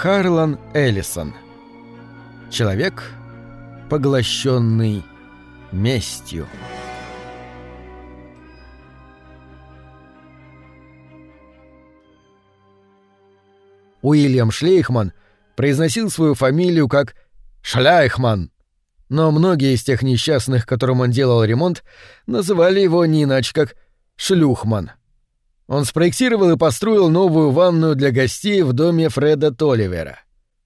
Харлан Эллисон. Человек, поглощенный местью. Уильям Шлейхман произносил свою фамилию как «Шляйхман», но многие из тех несчастных, которым он делал ремонт, называли его не иначе как «Шлюхман». Он спроектировал и построил новую ванную для гостей в доме Фреда Толивера.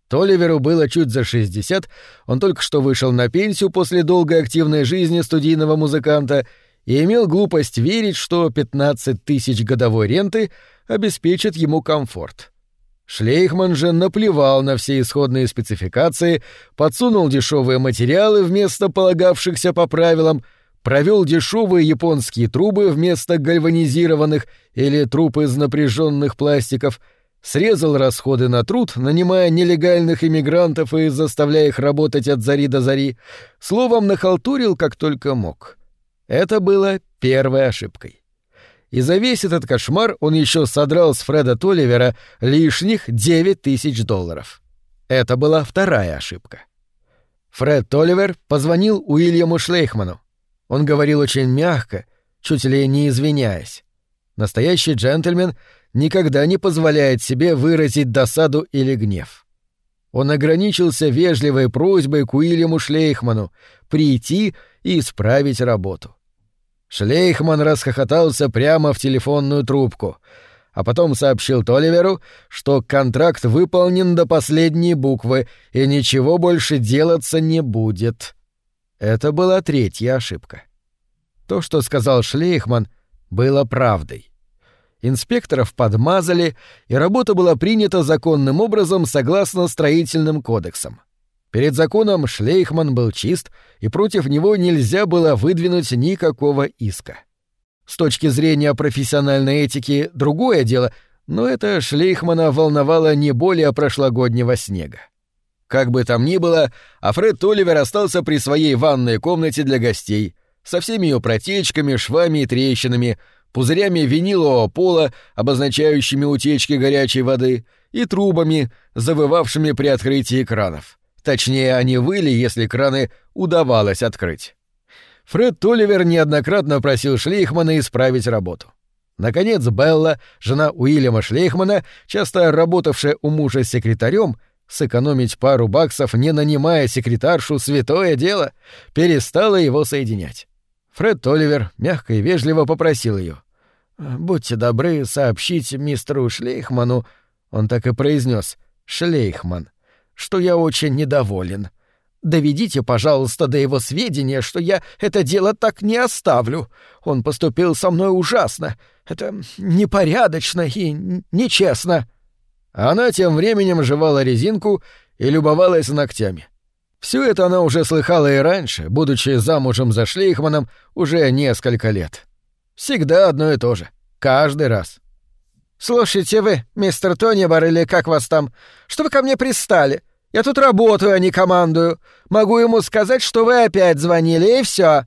Толиверу было чуть за 60, он только что вышел на пенсию после долгой активной жизни студийного музыканта и имел глупость верить, что 15 тысяч годовой ренты обеспечат ему комфорт. Шлейхман же наплевал на все исходные спецификации, подсунул дешевые материалы вместо полагавшихся по правилам — провел дешевые японские трубы вместо гальванизированных или труб из напряженных пластиков, срезал расходы на труд, нанимая нелегальных иммигрантов и заставляя их работать от зари до зари, словом, нахалтурил как только мог. Это было первой ошибкой. И за весь этот кошмар он еще содрал с Фреда Толивера лишних 9 тысяч долларов. Это была вторая ошибка. Фред Толивер позвонил Уильяму Шлейхману. Он говорил очень мягко, чуть ли не извиняясь. Настоящий джентльмен никогда не позволяет себе выразить досаду или гнев. Он ограничился вежливой просьбой к Уильяму Шлейхману прийти и исправить работу. Шлейхман расхохотался прямо в телефонную трубку, а потом сообщил Толиверу, что контракт выполнен до последней буквы и ничего больше делаться не будет. Это была третья ошибка. То, что сказал Шлейхман, было правдой. Инспекторов подмазали, и работа была принята законным образом согласно строительным кодексам. Перед законом Шлейхман был чист, и против него нельзя было выдвинуть никакого иска. С точки зрения профессиональной этики другое дело, но это Шлейхмана волновало не более прошлогоднего снега. Как бы там ни было, а Фред Толивер остался при своей ванной комнате для гостей, со всеми ее протечками, швами и трещинами, пузырями винилового пола, обозначающими утечки горячей воды, и трубами, завывавшими при открытии кранов. Точнее, они выли, если краны удавалось открыть. Фред Толивер неоднократно просил Шлейхмана исправить работу. Наконец, Белла, жена Уильяма Шлейхмана, часто работавшая у мужа секретарем, сэкономить пару баксов, не нанимая секретаршу, святое дело, перестала его соединять. Фред Толивер мягко и вежливо попросил ее. «Будьте добры сообщить мистеру Шлейхману», он так и произнес «Шлейхман», что я очень недоволен. Доведите, пожалуйста, до его сведения, что я это дело так не оставлю. Он поступил со мной ужасно. Это непорядочно и нечестно. Она тем временем жевала резинку и любовалась ногтями. Все это она уже слыхала и раньше, будучи замужем за Шлейхманом уже несколько лет. Всегда одно и то же. Каждый раз. «Слушайте вы, мистер Тонибар, или как вас там, что вы ко мне пристали? Я тут работаю, а не командую. Могу ему сказать, что вы опять звонили, и все.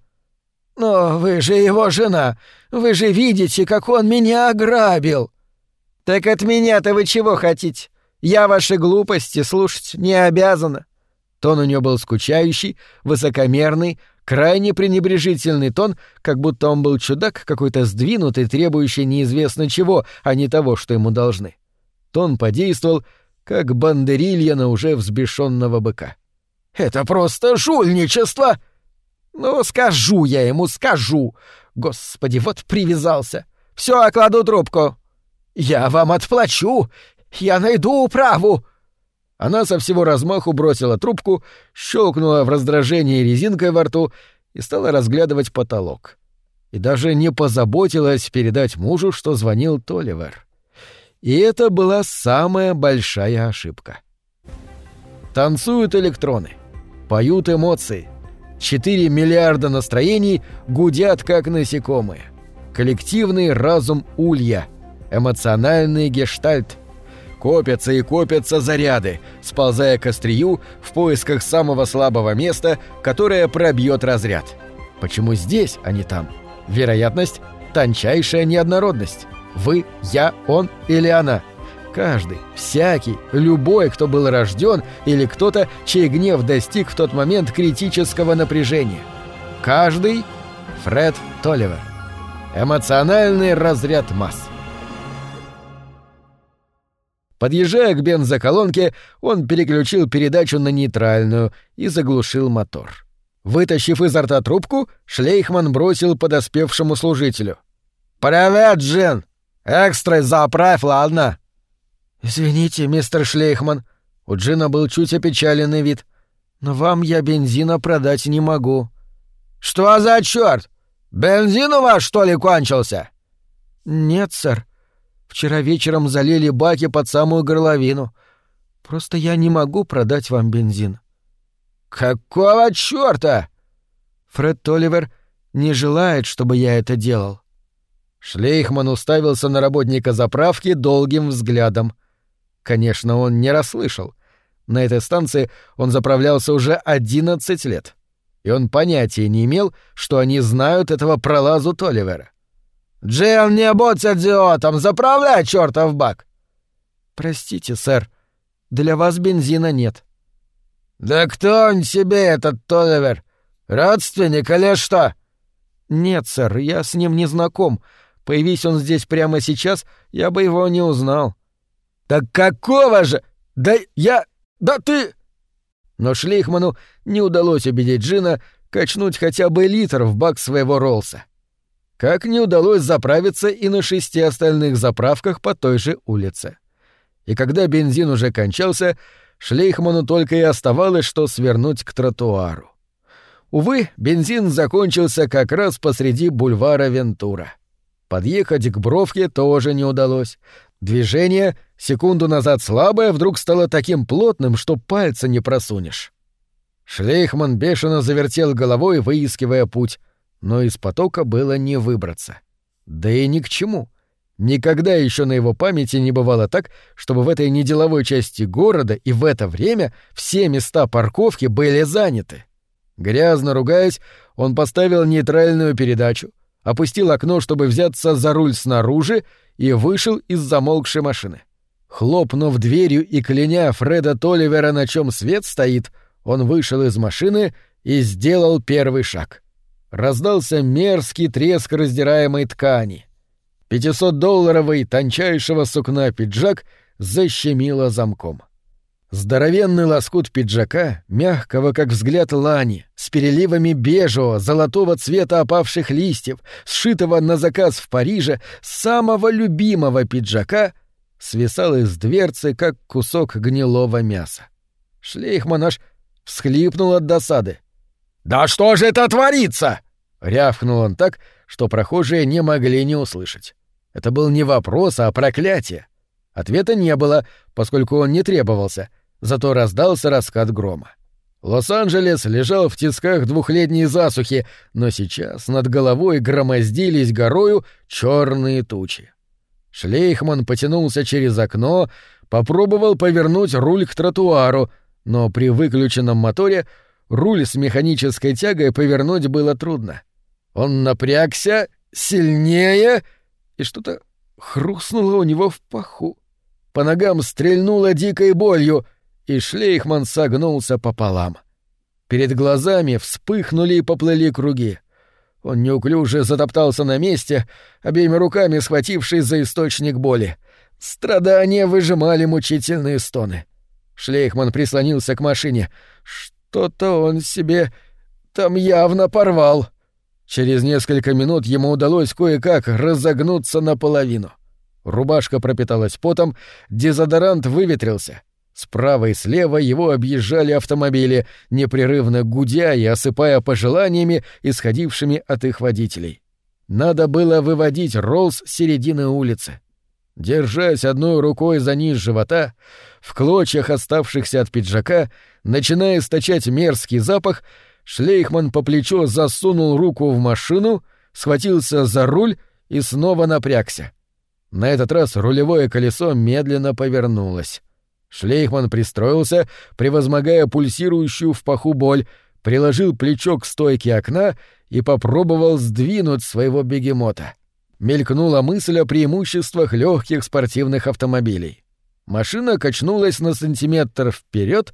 «Но вы же его жена. Вы же видите, как он меня ограбил!» «Так от меня-то вы чего хотите? Я ваши глупости слушать не обязана». Тон у нее был скучающий, высокомерный, крайне пренебрежительный тон, как будто он был чудак какой-то сдвинутый, требующий неизвестно чего, а не того, что ему должны. Тон подействовал, как бандерилья на уже взбешенного быка. «Это просто жульничество!» «Ну, скажу я ему, скажу! Господи, вот привязался! Все, кладу трубку!» «Я вам отплачу! Я найду управу!» Она со всего размаху бросила трубку, щелкнула в раздражении резинкой во рту и стала разглядывать потолок. И даже не позаботилась передать мужу, что звонил Толивер. И это была самая большая ошибка. Танцуют электроны, поют эмоции. Четыре миллиарда настроений гудят, как насекомые. Коллективный разум улья — эмоциональный гештальт. Копятся и копятся заряды, сползая к острию в поисках самого слабого места, которое пробьет разряд. Почему здесь, а не там? Вероятность — тончайшая неоднородность. Вы, я, он или она. Каждый, всякий, любой, кто был рожден, или кто-то, чей гнев достиг в тот момент критического напряжения. Каждый — Фред Толливер. Эмоциональный разряд масс. Подъезжая к бензоколонке, он переключил передачу на нейтральную и заглушил мотор. Вытащив изо рта трубку, Шлейхман бросил подоспевшему служителю. «Привет, Джин! Экстрой заправь, ладно?» «Извините, мистер Шлейхман». У Джина был чуть опечаленный вид. «Но вам я бензина продать не могу». «Что за чёрт? Бензин у вас, что ли, кончился?» «Нет, сэр. Вчера вечером залили баки под самую горловину. Просто я не могу продать вам бензин». «Какого чёрта?» Фред Толивер не желает, чтобы я это делал. Шлейхман уставился на работника заправки долгим взглядом. Конечно, он не расслышал. На этой станции он заправлялся уже 11 лет. И он понятия не имел, что они знают этого пролазу Толивера. «Джил, не будь идиотом! Заправляй чертов бак!» «Простите, сэр, для вас бензина нет». «Да кто он тебе, этот Толивер? Родственник или что?» «Нет, сэр, я с ним не знаком. Появись он здесь прямо сейчас, я бы его не узнал». «Так какого же? Да я... Да ты...» Но Шлейхману не удалось убедить Джина качнуть хотя бы литр в бак своего Роллса. Как не удалось заправиться и на шести остальных заправках по той же улице. И когда бензин уже кончался, Шлейхману только и оставалось, что свернуть к тротуару. Увы, бензин закончился как раз посреди бульвара Вентура. Подъехать к бровке тоже не удалось. Движение, секунду назад слабое, вдруг стало таким плотным, что пальца не просунешь. Шлейхман бешено завертел головой, выискивая путь, но из потока было не выбраться. Да и ни к чему. Никогда еще на его памяти не бывало так, чтобы в этой неделовой части города и в это время все места парковки были заняты. Грязно ругаясь, он поставил нейтральную передачу, опустил окно, чтобы взяться за руль снаружи, и вышел из замолкшей машины. Хлопнув дверью и кляня Фреда Толивера, на чем свет стоит, он вышел из машины и сделал первый шаг. Раздался мерзкий треск раздираемой ткани. Пятисотдолларовый тончайшего сукна пиджак защемило замком. — Здоровенный лоскут пиджака, мягкого, как взгляд лани, с переливами бежевого, золотого цвета опавших листьев, сшитого на заказ в Париже, самого любимого пиджака, свисал из дверцы, как кусок гнилого мяса. Шлейхман аж всхлипнул от досады. «Да что же это творится?» — рявкнул он так, что прохожие не могли не услышать. Это был не вопрос, а проклятие. Ответа не было, поскольку он не требовался — зато раздался раскат грома. Лос-Анджелес лежал в тисках двухлетней засухи, но сейчас над головой громоздились горою черные тучи. Шлейхман потянулся через окно, попробовал повернуть руль к тротуару, но при выключенном моторе руль с механической тягой повернуть было трудно. Он напрягся сильнее, и что-то хрустнуло у него в паху. По ногам стрельнуло дикой болью — и Шлейхман согнулся пополам. Перед глазами вспыхнули и поплыли круги. Он неуклюже затоптался на месте, обеими руками схватившись за источник боли. Страдания выжимали мучительные стоны. Шлейхман прислонился к машине. Что-то он себе там явно порвал. Через несколько минут ему удалось кое-как разогнуться наполовину. Рубашка пропиталась потом, дезодорант выветрился — Справа и слева его объезжали автомобили, непрерывно гудя и осыпая пожеланиями, исходившими от их водителей. Надо было выводить Роллс с середины улицы. Держась одной рукой за низ живота, в клочьях оставшихся от пиджака, начиная источать мерзкий запах, Шлейхман по плечо засунул руку в машину, схватился за руль и снова напрягся. На этот раз рулевое колесо медленно повернулось. Шлейхман пристроился, превозмогая пульсирующую в паху боль, приложил плечо к стойке окна и попробовал сдвинуть своего бегемота. Мелькнула мысль о преимуществах легких спортивных автомобилей. Машина качнулась на сантиметр вперед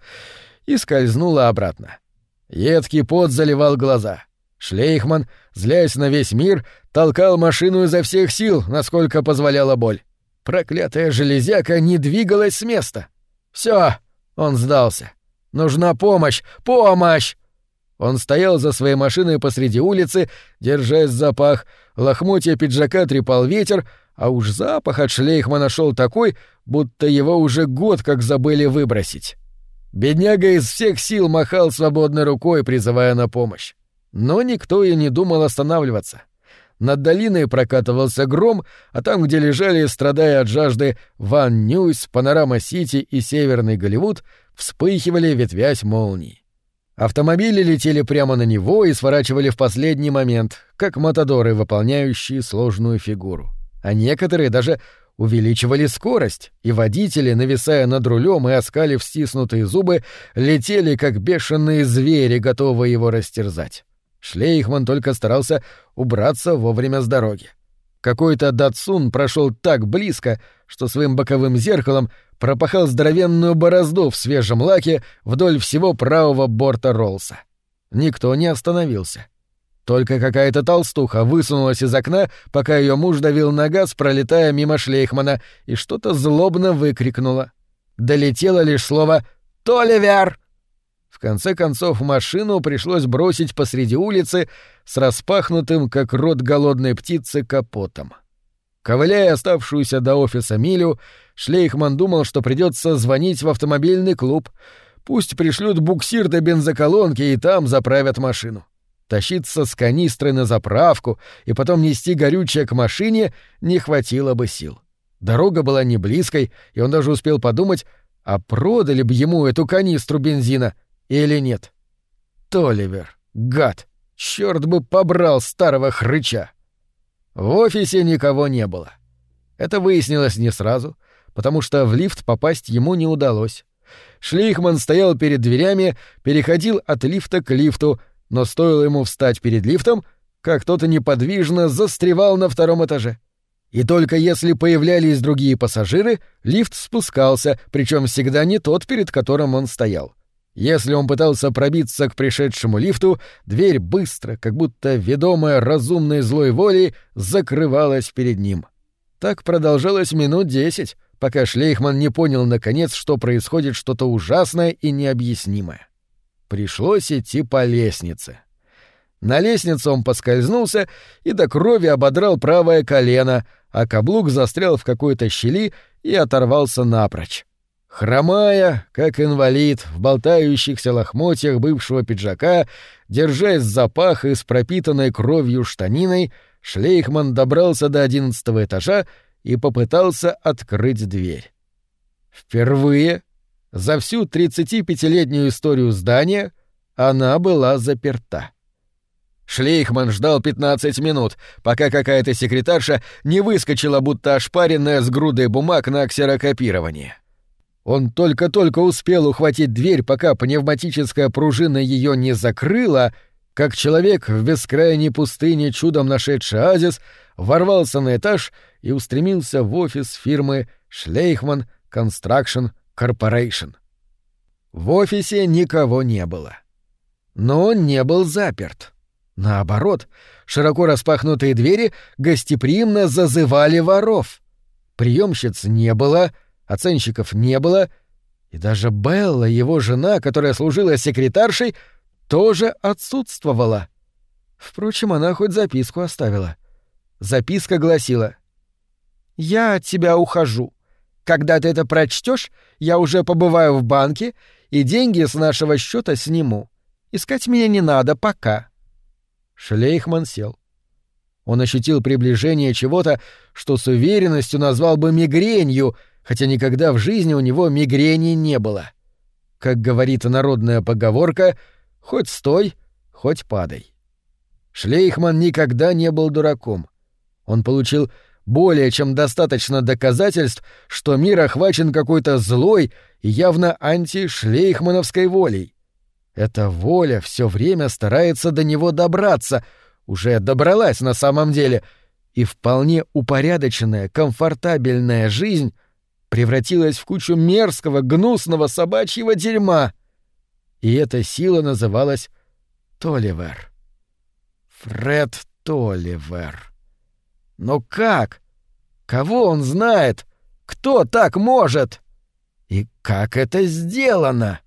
и скользнула обратно. Едкий пот заливал глаза. Шлейхман, злясь на весь мир, толкал машину изо всех сил, насколько позволяла боль. Проклятая железяка не двигалась с места. Все, он сдался. Нужна помощь! Помощь! Он стоял за своей машиной посреди улицы, держась за пах, лохмотья пиджака трепал ветер, а уж запах от шлейхмана шел такой, будто его уже год как забыли выбросить. Бедняга из всех сил махал свободной рукой, призывая на помощь. Но никто и не думал останавливаться. Над долиной прокатывался гром, а там, где лежали, страдая от жажды, Ван-Найс, Панорама-Сити и Северный Голливуд, вспыхивали, ветвясь молнии. Автомобили летели прямо на него и сворачивали в последний момент, как матадоры, выполняющие сложную фигуру. А некоторые даже увеличивали скорость, и водители, нависая над рулем и оскалив стиснутые зубы, летели, как бешеные звери, готовые его растерзать. Шлейхман только старался убраться вовремя с дороги. Какой-то датсун прошел так близко, что своим боковым зеркалом пропахал здоровенную борозду в свежем лаке вдоль всего правого борта Роллса. Никто не остановился. Только какая-то толстуха высунулась из окна, пока ее муж давил на газ, пролетая мимо Шлейхмана, и что-то злобно выкрикнула. Долетело лишь слово «Толивер!» Конце концов машину пришлось бросить посреди улицы с распахнутым, как рот голодной птицы, капотом. Ковыляя оставшуюся до офиса милю, Шлейхман думал, что придется звонить в автомобильный клуб. Пусть пришлют буксир до бензоколонки и там заправят машину. Тащиться с канистрой на заправку и потом нести горючее к машине не хватило бы сил. Дорога была не близкой, и он даже успел подумать, а продали бы ему эту канистру бензина или нет. Толивер, гад, черт бы побрал старого хрыча. В офисе никого не было. Это выяснилось не сразу, потому что в лифт попасть ему не удалось. Шлейхман стоял перед дверями, переходил от лифта к лифту, но стоило ему встать перед лифтом, как кто-то неподвижно застревал на втором этаже. И только если появлялись другие пассажиры, лифт спускался, причем всегда не тот, перед которым он стоял. Если он пытался пробиться к пришедшему лифту, дверь быстро, как будто ведомая разумной злой волей, закрывалась перед ним. Так продолжалось минут десять, пока Шлейхман не понял наконец, что происходит что-то ужасное и необъяснимое. Пришлось идти по лестнице. На лестнице он поскользнулся и до крови ободрал правое колено, а каблук застрял в какой-то щели и оторвался напрочь. Хромая, как инвалид, в болтающихся лохмотьях бывшего пиджака, держась за пах и с пропитанной кровью штаниной, Шлейхман добрался до одиннадцатого этажа и попытался открыть дверь. Впервые за всю 35-летнюю историю здания она была заперта. Шлейхман ждал 15 минут, пока какая-то секретарша не выскочила, будто ошпаренная с грудой бумаг на ксерокопирование. Он только-только успел ухватить дверь, пока пневматическая пружина ее не закрыла, как человек в бескрайней пустыне, чудом нашедший оазис, ворвался на этаж и устремился в офис фирмы «Шлейхман Construction Corporation. В офисе никого не было. Но он не был заперт. Наоборот, широко распахнутые двери гостеприимно зазывали воров. Приемщиц не было, оценщиков не было, и даже Белла, его жена, которая служила секретаршей, тоже отсутствовала. Впрочем, она хоть записку оставила. Записка гласила «Я от тебя ухожу. Когда ты это прочтешь, я уже побываю в банке и деньги с нашего счета сниму. Искать меня не надо пока. Шлейхман сел. Он ощутил приближение чего-то, что с уверенностью назвал бы мигренью, хотя никогда в жизни у него мигрени не было. Как говорит народная поговорка, хоть стой, хоть падай. Шлейхман никогда не был дураком. Он получил более чем достаточно доказательств, что мир охвачен какой-то злой и явно антишлейхмановской волей. Эта воля все время старается до него добраться, уже добралась на самом деле, и вполне упорядоченная, комфортабельная жизнь превратилась в кучу мерзкого, гнусного собачьего дерьма. И эта сила называлась Толивер. Фред Толивер. Но как? Кого он знает? Кто так может? И как это сделано?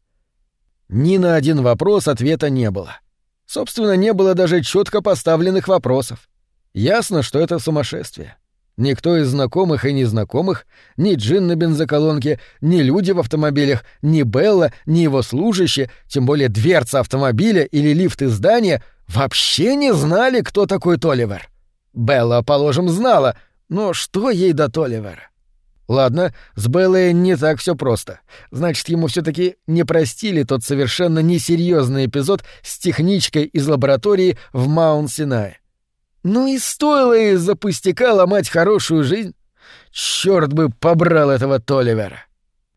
Ни на один вопрос ответа не было. Собственно, не было даже четко поставленных вопросов. Ясно, что это сумасшествие. Никто из знакомых и незнакомых, ни Джин на бензоколонке, ни люди в автомобилях, ни Белла, ни его служащие, тем более дверца автомобиля или лифт из здания, вообще не знали, кто такой Толивер. Белла, положим, знала, но что ей до Толивера? Ладно, с Беллой не так все просто. Значит, ему все таки не простили тот совершенно несерьезный эпизод с техничкой из лаборатории в Маунт-Синае. Ну и стоило из-за пустяка ломать хорошую жизнь. Черт бы побрал этого Толивера.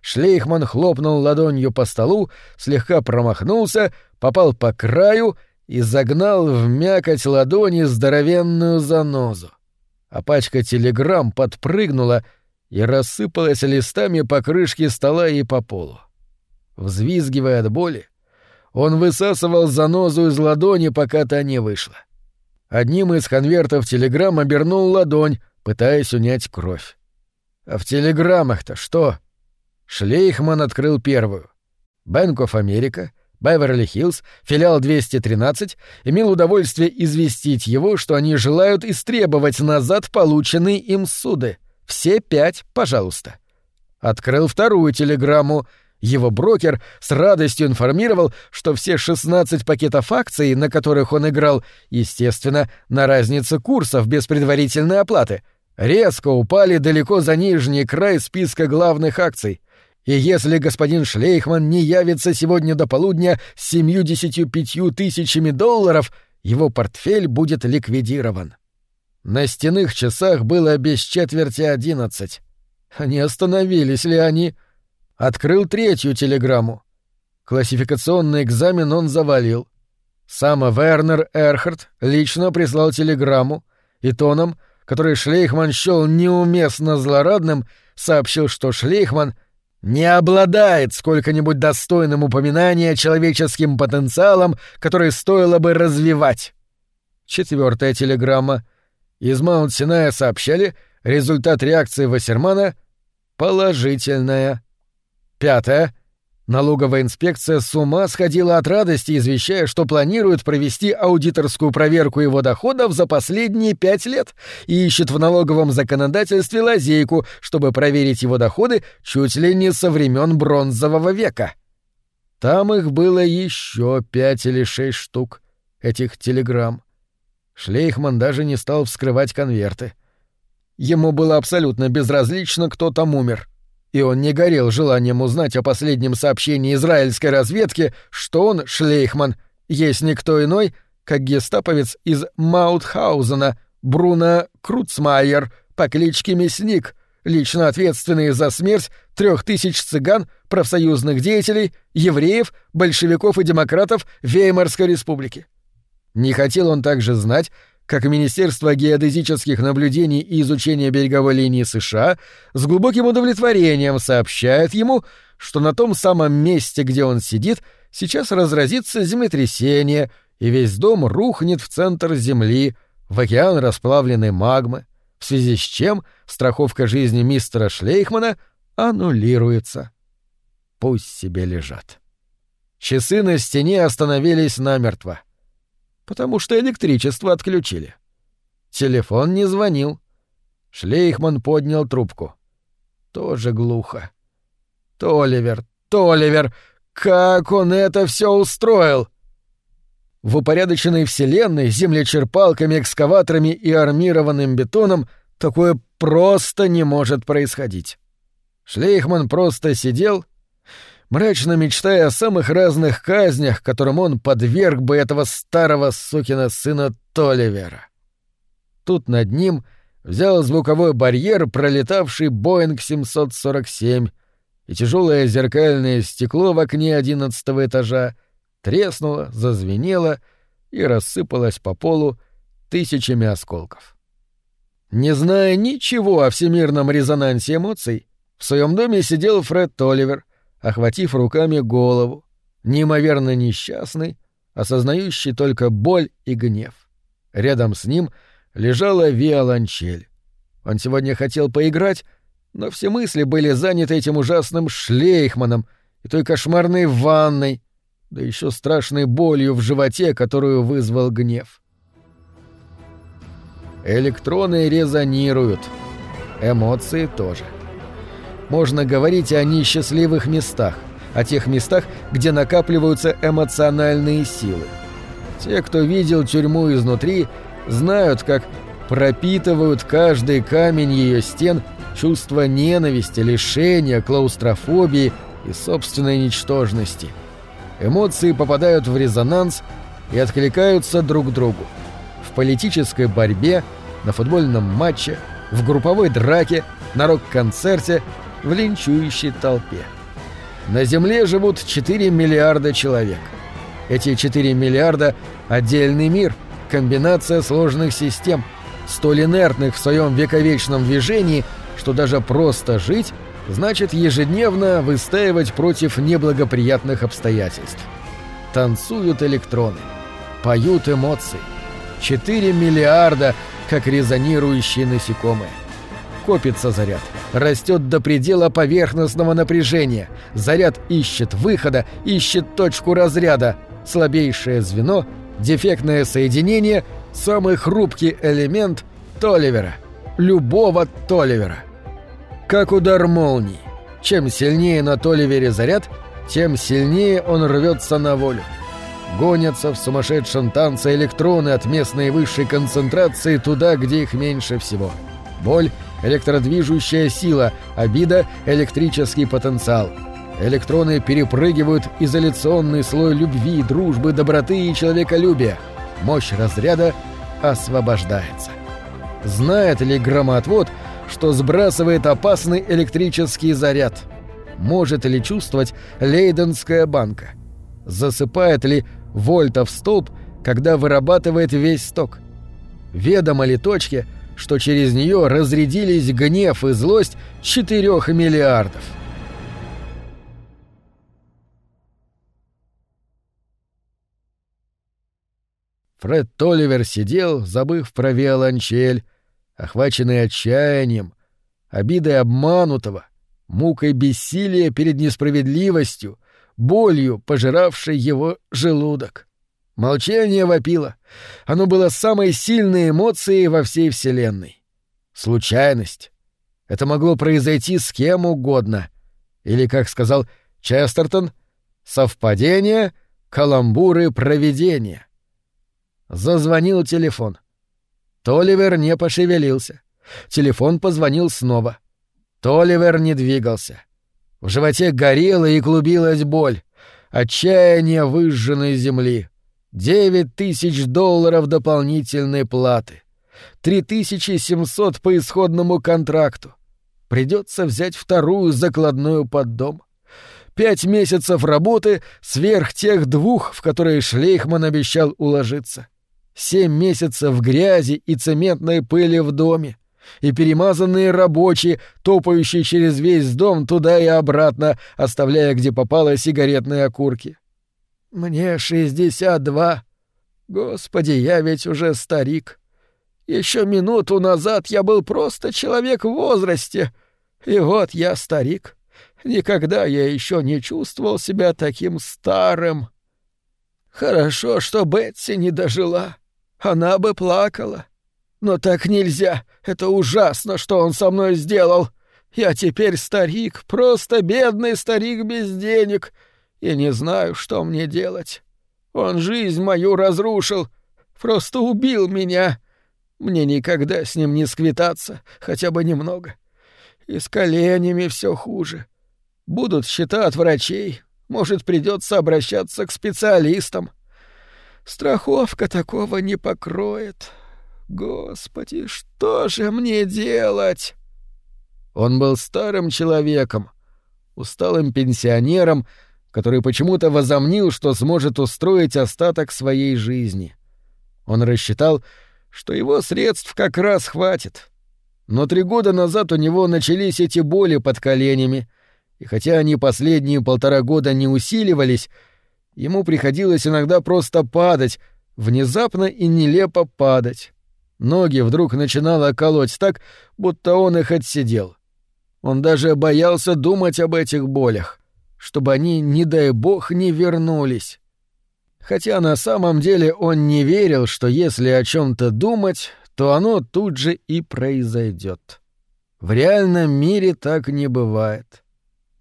Шлейхман хлопнул ладонью по столу, слегка промахнулся, попал по краю и загнал в мякоть ладони здоровенную занозу. А пачка телеграмм подпрыгнула и рассыпалась листами по крышке стола и по полу. Взвизгивая от боли, он высасывал занозу из ладони, пока та не вышла. Одним из конвертов телеграмм обернул ладонь, пытаясь унять кровь. А в телеграммах-то что? Шлейхман открыл первую. Bank of America, Беверли-Хиллз, филиал 213, имел удовольствие известить его, что они желают истребовать назад полученные им суды. Все пять, пожалуйста. Открыл вторую телеграмму — его брокер с радостью информировал, что все 16 пакетов акций, на которых он играл, естественно, на разнице курсов без предварительной оплаты, резко упали далеко за нижний край списка главных акций. И если господин Шлейхман не явится сегодня до полудня с 75 тысячами долларов, его портфель будет ликвидирован. На стенных часах было без четверти одиннадцать. Не остановились ли они? — Открыл третью телеграмму. Классификационный экзамен он завалил. Сам Вернер Эрхард лично прислал телеграмму и тоном, который Шлейхман счел неуместно злорадным, сообщил, что Шлейхман не обладает сколько-нибудь достойным упоминания человеческим потенциалом, который стоило бы развивать. Четвертая телеграмма. Из Маунт-Синая сообщали, результат реакции Вассермана — положительная. Пятое. Налоговая инспекция с ума сходила от радости, извещая, что планирует провести аудиторскую проверку его доходов за последние пять лет и ищет в налоговом законодательстве лазейку, чтобы проверить его доходы чуть ли не со времен бронзового века. Там их было еще пять или шесть штук, этих телеграмм. Шлейхман даже не стал вскрывать конверты. Ему было абсолютно безразлично, кто там умер — и он не горел желанием узнать о последнем сообщении израильской разведки, что он, Шлейхман, есть никто иной, как гестаповец из Маутхаузена, Бруно Круцмайер, по кличке Мясник, лично ответственный за смерть трех тысяч цыган, профсоюзных деятелей, евреев, большевиков и демократов Веймарской республики. Не хотел он также знать, как Министерство геодезических наблюдений и изучения береговой линии США с глубоким удовлетворением сообщает ему, что на том самом месте, где он сидит, сейчас разразится землетрясение, и весь дом рухнет в центр Земли, в океан расплавленной магмы, в связи с чем страховка жизни мистера Шлейхмана аннулируется. Пусть себе лежат. Часы на стене остановились намертво потому что электричество отключили. Телефон не звонил. Шлейхман поднял трубку. Тоже глухо. Толивер, Толивер, как он это все устроил? В упорядоченной вселенной землечерпалками, экскаваторами и армированным бетоном такое просто не может происходить. Шлейхман просто сидел мрачно мечтая о самых разных казнях, которым он подверг бы этого старого сукина сына Толивера. Тут над ним взял звуковой барьер, пролетавший Боинг 747, и тяжелое зеркальное стекло в окне одиннадцатого этажа треснуло, зазвенело и рассыпалось по полу тысячами осколков. Не зная ничего о всемирном резонансе эмоций, В своем доме сидел Фред Толивер, охватив руками голову, неимоверно несчастный, осознающий только боль и гнев. Рядом с ним лежала виолончель. Он сегодня хотел поиграть, но все мысли были заняты этим ужасным шлейхманом и той кошмарной ванной, да еще страшной болью в животе, которую вызвал гнев. Электроны резонируют. Эмоции тоже. Можно говорить о несчастливых местах, о тех местах, где накапливаются эмоциональные силы. Те, кто видел тюрьму изнутри, знают, как пропитывают каждый камень ее стен чувство ненависти, лишения, клаустрофобии и собственной ничтожности. Эмоции попадают в резонанс и откликаются друг другу. В политической борьбе, на футбольном матче, в групповой драке, на рок-концерте, в линчующей толпе. На Земле живут 4 миллиарда человек. Эти 4 миллиарда — отдельный мир, комбинация сложных систем, столь инертных в своем вековечном движении, что даже просто жить значит ежедневно выстаивать против неблагоприятных обстоятельств. Танцуют электроны, поют эмоции. 4 миллиарда, как резонирующие насекомые. Копится заряд — растет до предела поверхностного напряжения. Заряд ищет выхода, ищет точку разряда. Слабейшее звено, дефектное соединение, самый хрупкий элемент Толивера. Любого Толивера. Как удар молнии. Чем сильнее на Толивере заряд, тем сильнее он рвется на волю. Гонятся в сумасшедшем танце электроны от местной высшей концентрации туда, где их меньше всего. Боль — электродвижущая сила, обида — электрический потенциал. Электроны перепрыгивают изоляционный слой любви, дружбы, доброты и человеколюбия. Мощь разряда освобождается. Знает ли громоотвод, что сбрасывает опасный электрический заряд? Может ли чувствовать лейденская банка? Засыпает ли вольтов столб, когда вырабатывает весь сток? Ведомо ли точке, что через нее разрядились гнев и злость четырех миллиардов. Фред Толивер сидел, забыв про виолончель, охваченный отчаянием, обидой обманутого, мукой бессилия перед несправедливостью, болью, пожиравшей его желудок. Молчание вопило. Оно было самой сильной эмоцией во всей Вселенной. Случайность. Это могло произойти с кем угодно. Или, как сказал Честертон, совпадение, каламбуры проведения. Зазвонил телефон. Толивер не пошевелился. Телефон позвонил снова. Толивер не двигался. В животе горела и клубилась боль. Отчаяние выжженной земли. Девять тысяч долларов дополнительной платы. Три тысячи семьсот по исходному контракту. Придется взять вторую закладную под дом. Пять месяцев работы сверх тех двух, в которые Шлейхман обещал уложиться. Семь месяцев грязи и цементной пыли в доме. И перемазанные рабочие, топающие через весь дом туда и обратно, оставляя где попало сигаретные окурки. Мне шестьдесят два. Господи, я ведь уже старик. Еще минуту назад я был просто человек в возрасте. И вот я старик. Никогда я еще не чувствовал себя таким старым. Хорошо, что Бетси не дожила. Она бы плакала. Но так нельзя. Это ужасно, что он со мной сделал. Я теперь старик, просто бедный старик без денег — и не знаю, что мне делать. Он жизнь мою разрушил, просто убил меня. Мне никогда с ним не сквитаться, хотя бы немного. И с коленями все хуже. Будут счета от врачей, может, придется обращаться к специалистам. Страховка такого не покроет. Господи, что же мне делать? Он был старым человеком, усталым пенсионером, который почему-то возомнил, что сможет устроить остаток своей жизни. Он рассчитал, что его средств как раз хватит. Но три года назад у него начались эти боли под коленями, и хотя они последние полтора года не усиливались, ему приходилось иногда просто падать, внезапно и нелепо падать. Ноги вдруг начинало колоть так, будто он их отсидел. Он даже боялся думать об этих болях, чтобы они, не дай бог, не вернулись. Хотя на самом деле он не верил, что если о чем то думать, то оно тут же и произойдет. В реальном мире так не бывает.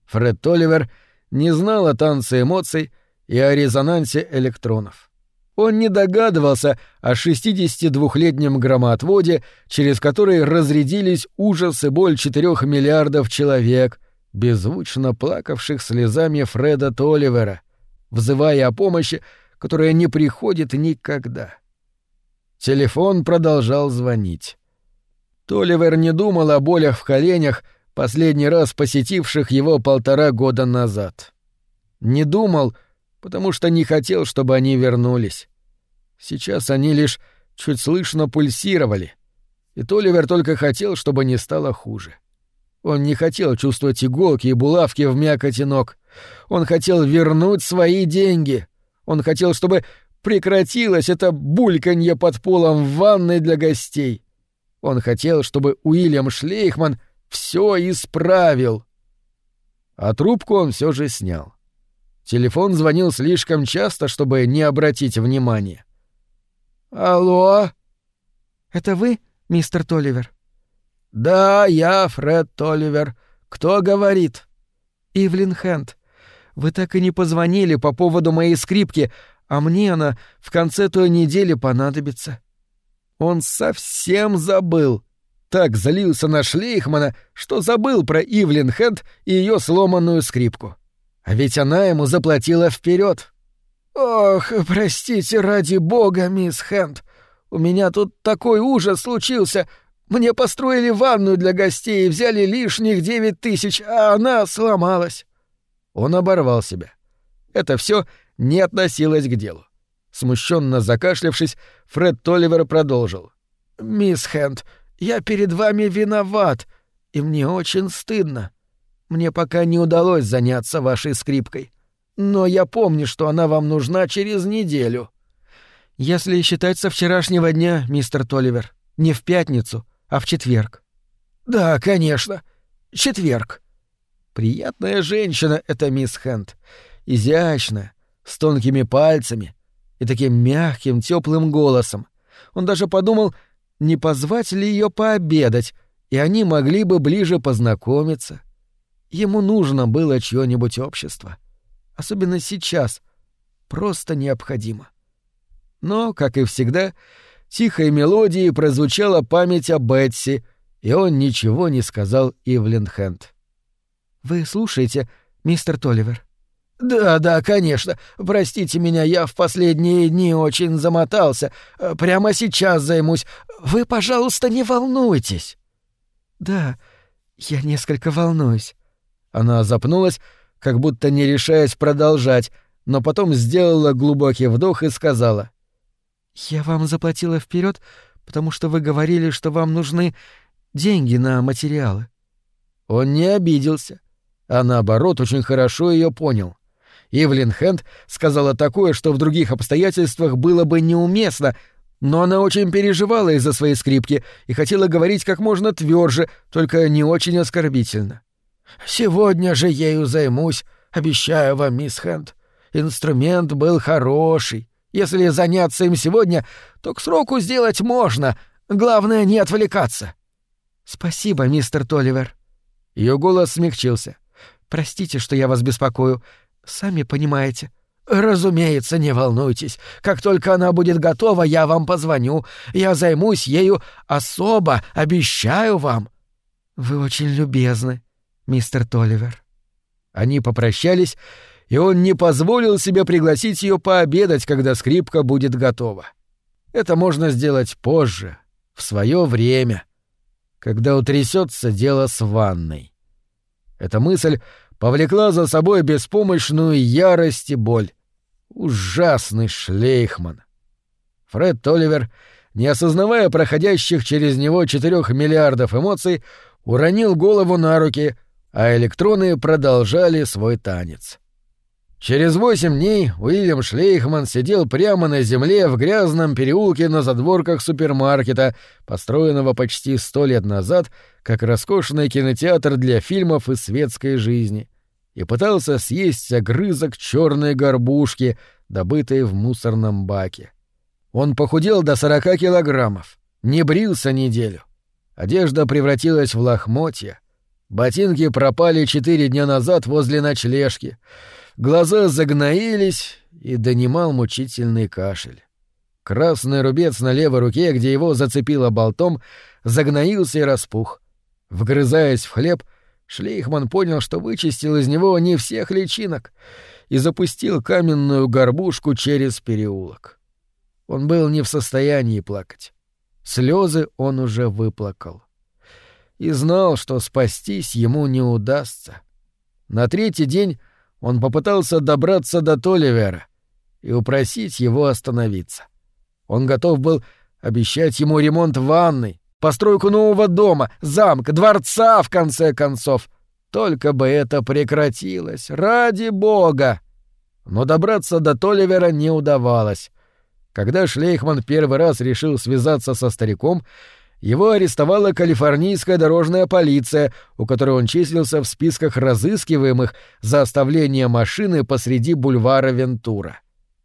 Фред Толивер не знал о танце эмоций и о резонансе электронов. Он не догадывался о 62-летнем громоотводе, через который разрядились ужас и боль четырех миллиардов человек, беззвучно плакавших слезами Фреда Толивера, взывая о помощи, которая не приходит никогда. Телефон продолжал звонить. Толивер не думал о болях в коленях, последний раз посетивших его полтора года назад. Не думал, потому что не хотел, чтобы они вернулись. Сейчас они лишь чуть слышно пульсировали, и Толивер только хотел, чтобы не стало хуже. Он не хотел чувствовать иголки и булавки в мякоти ног. Он хотел вернуть свои деньги. Он хотел, чтобы прекратилось это бульканье под полом в ванной для гостей. Он хотел, чтобы Уильям Шлейхман все исправил. А трубку он все же снял. Телефон звонил слишком часто, чтобы не обратить внимания. «Алло?» «Это вы, мистер Толивер?» «Да, я Фред Толивер. Кто говорит?» «Ивлин Хэнд. Вы так и не позвонили по поводу моей скрипки, а мне она в конце той недели понадобится». Он совсем забыл. Так злился на Шлейхмана, что забыл про Ивлин Хэнд и ее сломанную скрипку. А ведь она ему заплатила вперед. «Ох, простите, ради бога, мисс Хэнд. У меня тут такой ужас случился. Мне построили ванную для гостей и взяли лишних девять тысяч, а она сломалась». Он оборвал себя. Это все не относилось к делу. Смущенно закашлявшись, Фред Толивер продолжил. «Мисс Хэнд, я перед вами виноват, и мне очень стыдно. Мне пока не удалось заняться вашей скрипкой. Но я помню, что она вам нужна через неделю». «Если считать со вчерашнего дня, мистер Толивер, не в пятницу, а в четверг». «Да, конечно. Четверг». Приятная женщина эта мисс Хэнд. Изящная, с тонкими пальцами и таким мягким, теплым голосом. Он даже подумал, не позвать ли ее пообедать, и они могли бы ближе познакомиться. Ему нужно было чье-нибудь общество. Особенно сейчас. Просто необходимо. Но, как и всегда, тихой мелодией прозвучала память о Бетси, и он ничего не сказал Ивлин Хэнд. «Вы слушаете, мистер Толивер?» «Да, да, конечно. Простите меня, я в последние дни очень замотался. Прямо сейчас займусь. Вы, пожалуйста, не волнуйтесь». «Да, я несколько волнуюсь». Она запнулась, как будто не решаясь продолжать, но потом сделала глубокий вдох и сказала. «Я вам заплатила вперед, потому что вы говорили, что вам нужны деньги на материалы». Он не обиделся, а наоборот очень хорошо ее понял. Ивлин Хэнд сказала такое, что в других обстоятельствах было бы неуместно, но она очень переживала из-за своей скрипки и хотела говорить как можно тверже, только не очень оскорбительно. «Сегодня же ею займусь, обещаю вам, мисс Хэнд. Инструмент был хороший. Если заняться им сегодня, то к сроку сделать можно. Главное, не отвлекаться». «Спасибо, мистер Толивер». Ее голос смягчился. «Простите, что я вас беспокою. Сами понимаете». «Разумеется, не волнуйтесь. Как только она будет готова, я вам позвоню. Я займусь ею особо, обещаю вам». «Вы очень любезны, мистер Толивер». Они попрощались, и он не позволил себе пригласить ее пообедать, когда скрипка будет готова. Это можно сделать позже, в свое время, когда утрясется дело с ванной. Эта мысль повлекла за собой беспомощную ярость и боль. Ужасный Шлейхман. Фред Толивер не осознавая проходящих через него четырех миллиардов эмоций, уронил голову на руки, а электроны продолжали свой танец. Через восемь дней Уильям Шлейхман сидел прямо на земле в грязном переулке на задворках супермаркета, построенного почти сто лет назад как роскошный кинотеатр для фильмов и светской жизни, и пытался съесть огрызок черной горбушки, добытой в мусорном баке. Он похудел до сорока килограммов, не брился неделю. Одежда превратилась в лохмотья. Ботинки пропали четыре дня назад возле ночлежки — глаза загноились и донимал мучительный кашель. Красный рубец на левой руке, где его зацепило болтом, загноился и распух. Вгрызаясь в хлеб, Шлейхман понял, что вычистил из него не всех личинок и запустил каменную горбушку через переулок. Он был не в состоянии плакать. Слезы он уже выплакал. И знал, что спастись ему не удастся. На третий день он попытался добраться до Толивера и упросить его остановиться. Он готов был обещать ему ремонт ванной, постройку нового дома, замка, дворца, в конце концов. Только бы это прекратилось, ради бога! Но добраться до Толивера не удавалось. Когда Шлейхман первый раз решил связаться со стариком, его арестовала калифорнийская дорожная полиция, у которой он числился в списках разыскиваемых за оставление машины посреди бульвара Вентура.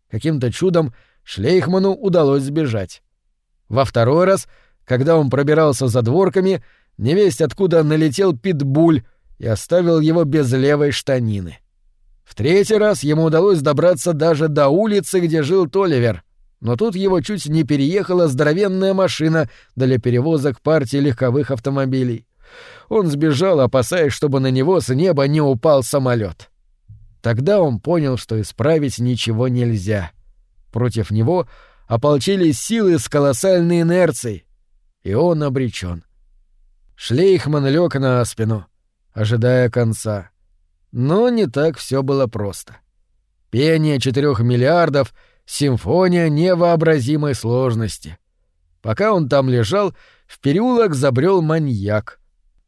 Каким-то чудом Шлейхману удалось сбежать. Во второй раз, когда он пробирался за дворками, невесть откуда налетел питбуль и оставил его без левой штанины. В третий раз ему удалось добраться даже до улицы, где жил Толивер — но тут его чуть не переехала здоровенная машина для перевозок партии легковых автомобилей. Он сбежал, опасаясь, чтобы на него с неба не упал самолет. Тогда он понял, что исправить ничего нельзя. Против него ополчились силы с колоссальной инерцией, и он обречен. Шлейхман лег на спину, ожидая конца. Но не так все было просто. Пение четырех миллиардов — Симфония невообразимой сложности. Пока он там лежал, в переулок забрел маньяк.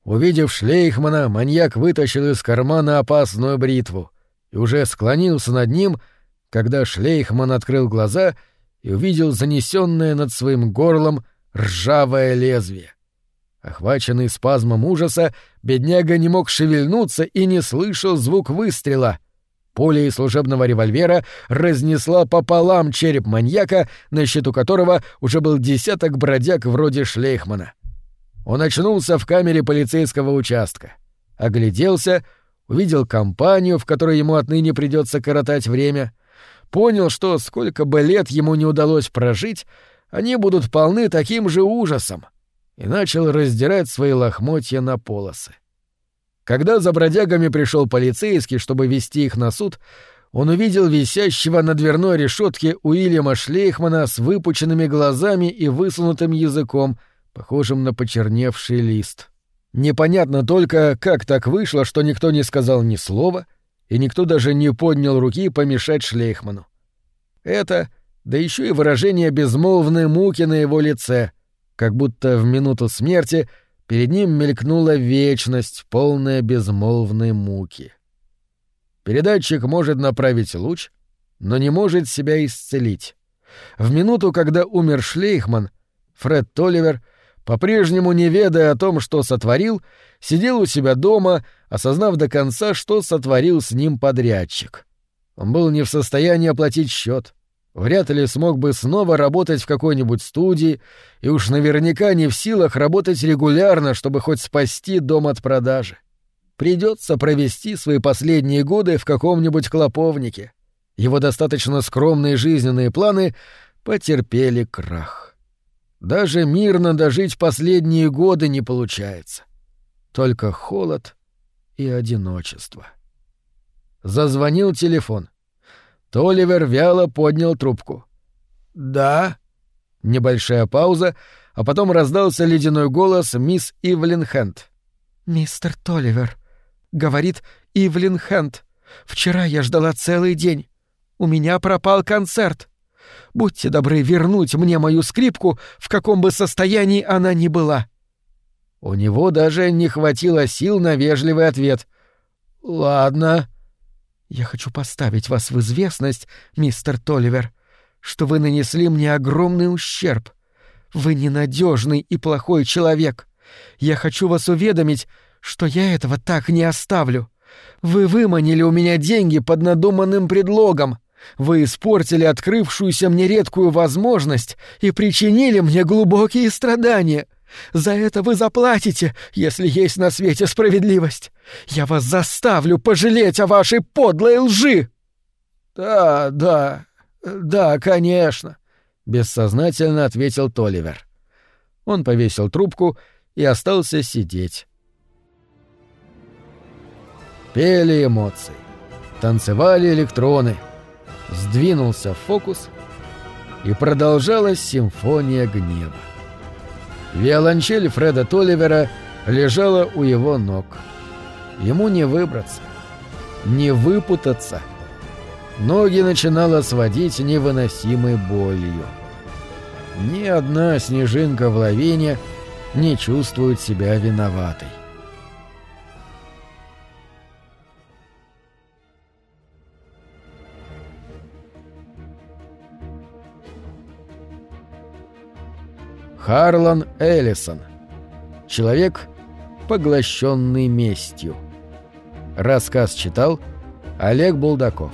Увидев Шлейхмана, маньяк вытащил из кармана опасную бритву и уже склонился над ним, когда Шлейхман открыл глаза и увидел занесенное над своим горлом ржавое лезвие. Охваченный спазмом ужаса, бедняга не мог шевельнуться и не слышал звук выстрела. Пуля из служебного револьвера разнесла пополам череп маньяка, на счету которого уже был десяток бродяг вроде Шлейхмана. Он очнулся в камере полицейского участка, огляделся, увидел компанию, в которой ему отныне придется коротать время, понял, что сколько бы лет ему не удалось прожить, они будут полны таким же ужасом, и начал раздирать свои лохмотья на полосы. Когда за бродягами пришел полицейский, чтобы вести их на суд, он увидел висящего на дверной решетке Уильяма Шлейхмана с выпученными глазами и высунутым языком, похожим на почерневший лист. Непонятно только, как так вышло, что никто не сказал ни слова, и никто даже не поднял руки помешать Шлейхману. Это, да еще и выражение безмолвной муки на его лице, как будто в минуту смерти — Перед ним мелькнула вечность, полная безмолвной муки. Передатчик может направить луч, но не может себя исцелить. В минуту, когда умер Шлейхман, Фред Толивер, по-прежнему не ведая о том, что сотворил, сидел у себя дома, осознав до конца, что сотворил с ним подрядчик. Он был не в состоянии оплатить счет, вряд ли смог бы снова работать в какой-нибудь студии и уж наверняка не в силах работать регулярно, чтобы хоть спасти дом от продажи. Придется провести свои последние годы в каком-нибудь клоповнике. Его достаточно скромные жизненные планы потерпели крах. Даже мирно дожить последние годы не получается. Только холод и одиночество. Зазвонил телефон. Толивер вяло поднял трубку. «Да?» Небольшая пауза, а потом раздался ледяной голос мисс Ивлин Хэнд. «Мистер Толивер», — говорит Ивлин Хэнд, — «вчера я ждала целый день. У меня пропал концерт. Будьте добры вернуть мне мою скрипку, в каком бы состоянии она ни была». У него даже не хватило сил на вежливый ответ. «Ладно». «Я хочу поставить вас в известность, мистер Толивер, что вы нанесли мне огромный ущерб. Вы ненадежный и плохой человек. Я хочу вас уведомить, что я этого так не оставлю. Вы выманили у меня деньги под надуманным предлогом. Вы испортили открывшуюся мне редкую возможность и причинили мне глубокие страдания. За это вы заплатите, если есть на свете справедливость. Я вас заставлю пожалеть о вашей подлой лжи. Да, да, да, конечно, бессознательно ответил Толивер. Он повесил трубку и остался сидеть. Пели эмоции. Танцевали электроны. Сдвинулся фокус, и продолжалась симфония гнева. Виолончель Фреда Толивера лежала у его ног. Ему не выбраться, не выпутаться. Ноги начинало сводить невыносимой болью. Ни одна снежинка в лавине не чувствует себя виноватой. Харлан Эллисон. Человек, поглощенный местью. Рассказ читал Олег Булдаков.